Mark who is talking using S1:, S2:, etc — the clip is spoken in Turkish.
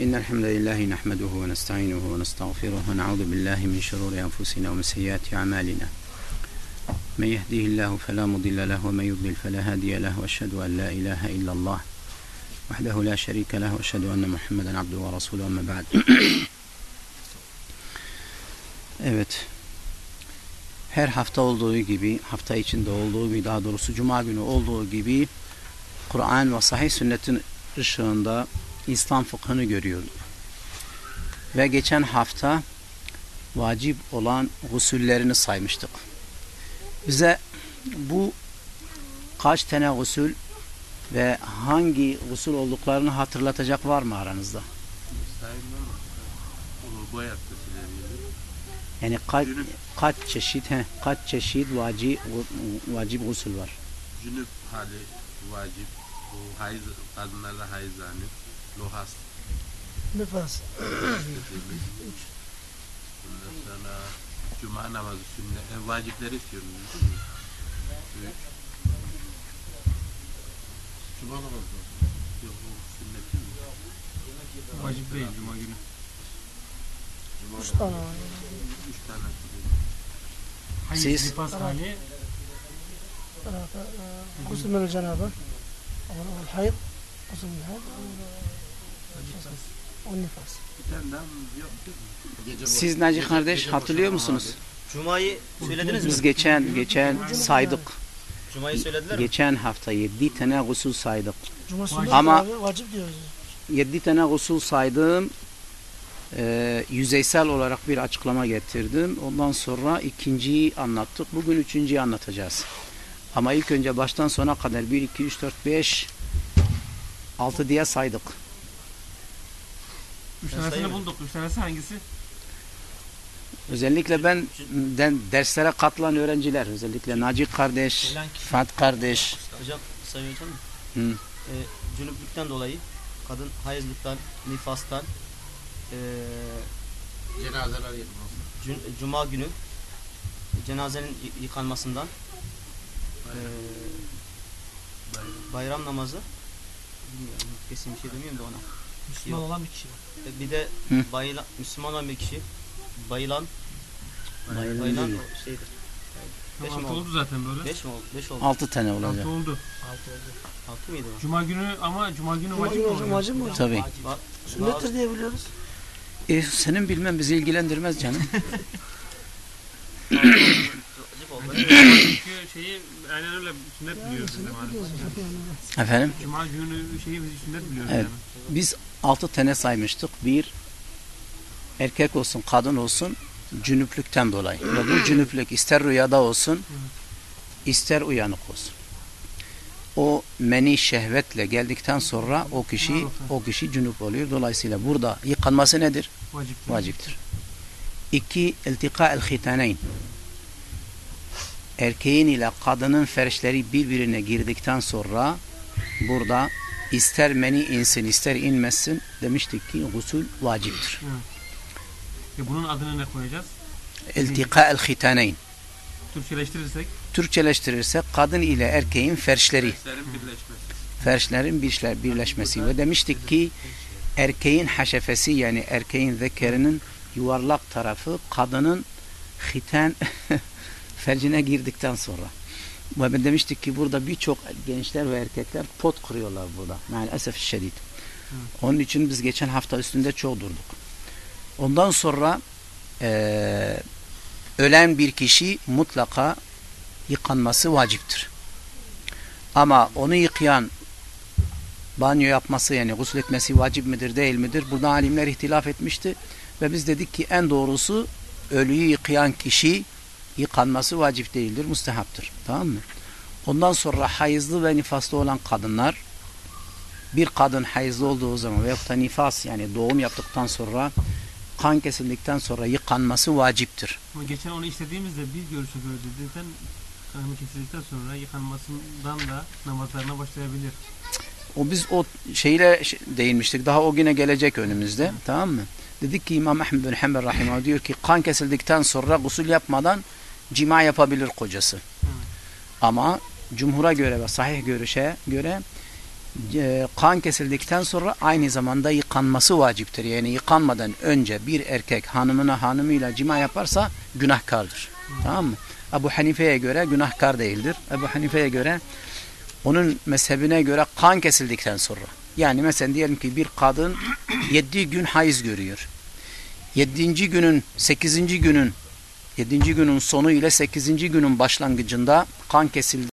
S1: إن الحمد لله نحمده ونستعينه ونستغفره ونعوذ بالله من شرور أنفسنا ومن سيئات أعمالنا من يهده الله فلا مضل له ومن يضلل فلا هادي له وأشهد أن لا إله إلا الله وحده لا شريك له وأشهد أن محمدا عبده ورسوله أما بعد Evet. Her hafta olduğu gibi, hafta içinde olduğu gibi, daha doğrusu Cuma günü olduğu gibi Kur'an ve sahih sünnetin ışığında İslam fıkhını görüyorduk. Ve geçen hafta vacip olan gusüllerini saymıştık. Bize bu kaç tane gusül ve hangi gusül olduklarını hatırlatacak var mı aranızda? Yani kaç, kaç çeşit he, kaç çeşit vacip vacip gusül var?
S2: Cünüp hali vacip. Bu hayız, kadınlarda hayızhane. Luhas.
S3: Nefas.
S2: Üç. Ondan sonra cuma namazı sünnet. E, vacipleri istiyoruz? Üç. Cuma namazı. Yok o sünnet değil mi?
S4: Vacip değil cuma günü.
S3: Cuma üç tane var.
S2: Üç tane.
S4: Hayır,
S1: Siz?
S4: Nifas hali.
S3: Gusül
S2: e, e, mülü cenabı. Hayır. Gusül mülü
S1: siz Naci kardeş hatırlıyor musunuz?
S5: Cuma'yı söylediniz mi?
S1: Biz geçen geçen saydık.
S5: Cuma'yı söylediler mi?
S1: Geçen hafta 7 tane gusül saydık.
S3: Cuma
S1: Ama
S3: vacip diyoruz.
S1: 7 tane gusül saydım. Ee, yüzeysel olarak bir açıklama getirdim. Ondan sonra ikinciyi anlattık. Bugün üçüncüyü anlatacağız. Ama ilk önce baştan sona kadar 1, 2, 3, 4, 5, 6 diye saydık
S4: üç
S5: Ben
S4: tanesini
S5: sayayım.
S4: bulduk. Üç tanesi hangisi?
S1: Özellikle ben den, derslere katılan öğrenciler, özellikle Naci kardeş,
S5: kişi.
S1: Fat kardeş,
S5: Hocam sayın hocam.
S1: Hı.
S5: E, cünüplükten dolayı kadın hayızlıktan, nifastan e,
S2: Cenazeler yapmaz.
S5: cün- Cuma günü cenazenin y- yıkanmasından e, bayram namazı bilmiyorum kesin bir şey demiyorum da ona.
S3: Müslüman
S5: Yok.
S3: olan bir kişi.
S5: E, bir de
S1: Hı.
S5: bayılan, Müslüman olan bir kişi bayılan
S1: Bayılan
S5: bayılan o şeydir. Beş
S4: Tamam,
S5: mi
S4: altı
S5: oldu?
S4: oldu zaten böyle.
S5: Beş mi oldu? Beş oldu.
S1: 6 tane olacak.
S4: Altı oldu.
S3: Altı oldu.
S5: Altı mıydı o?
S4: Cuma günü ama Cuma günü
S3: Cuma
S4: vacip
S3: günü
S4: mi
S3: hocam
S4: oluyor?
S3: vacip mi hocam?
S1: Tabii.
S5: Ba-
S3: Sünnettir diye biliyoruz.
S1: E, senin bilmem bizi ilgilendirmez canım.
S5: Vacip oldu.
S4: Çünkü şeyi aynen öyle sünnet
S3: biliyoruz hocam.
S1: Efendim?
S4: Cuma günü şeyi biz sünnet biliyoruz
S1: Evet.
S4: yani.
S1: Biz 6 tane saymıştık. Bir, erkek olsun, kadın olsun, cünüplükten dolayı. Ve bu cünüplük ister rüyada olsun, ister uyanık olsun. O meni şehvetle geldikten sonra o kişi o kişi cünüp oluyor. Dolayısıyla burada yıkanması nedir?
S4: Vacip.
S1: Vaciptir. İki, iltika el hitaneyn. Erkeğin ile kadının ferçleri birbirine girdikten sonra burada ister meni insin ister inmesin demiştik ki gusül vaciptir.
S4: E bunun adını ne koyacağız?
S1: İltika el hitaneyn.
S4: Türkçeleştirirsek
S1: Türkçeleştirirsek kadın ile erkeğin ferçleri,
S2: Derslerin birleşmesi.
S1: ferçlerin birleşler- birleşmesi ve demiştik ki erkeğin haşefesi yani erkeğin zekerinin yuvarlak tarafı kadının hiten fercine girdikten sonra. Ve ben demiştik ki burada birçok gençler ve erkekler pot kırıyorlar burada. Maalesef şiddet. Onun için biz geçen hafta üstünde çok durduk. Ondan sonra eee, ölen bir kişi mutlaka yıkanması vaciptir. Ama onu yıkayan banyo yapması yani gusül etmesi vacip midir değil midir? Burada alimler ihtilaf etmişti ve biz dedik ki en doğrusu ölüyü yıkayan kişi yıkanması vacip değildir, müstehaptır. Tamam mı? Ondan sonra hayızlı ve nifaslı olan kadınlar bir kadın hayızlı olduğu zaman veyahut da nifas yani doğum yaptıktan sonra kan kesildikten sonra yıkanması vaciptir.
S4: ama geçen onu işlediğimizde bir görüşe göre dedikten kanını kesildikten sonra yıkanmasından da namazlarına başlayabilir.
S1: O biz o şeyle şey- değinmiştik. Daha o güne gelecek önümüzde. Tamam mı? Dedik ki İmam Ahmed bin Hanbel rahimahullah diyor ki kan kesildikten sonra gusül yapmadan cima yapabilir kocası. Ama cumhura göre ve sahih görüşe göre e, kan kesildikten sonra aynı zamanda yıkanması vaciptir. Yani yıkanmadan önce bir erkek hanımına hanımıyla cima yaparsa günahkardır. Tamam mı? Ebu Hanife'ye göre günahkar değildir. Ebu Hanife'ye göre onun mezhebine göre kan kesildikten sonra. Yani mesela diyelim ki bir kadın 7 gün hayız görüyor. 7. günün 8. günün 7. günün sonu ile 8. günün başlangıcında kan kesildi.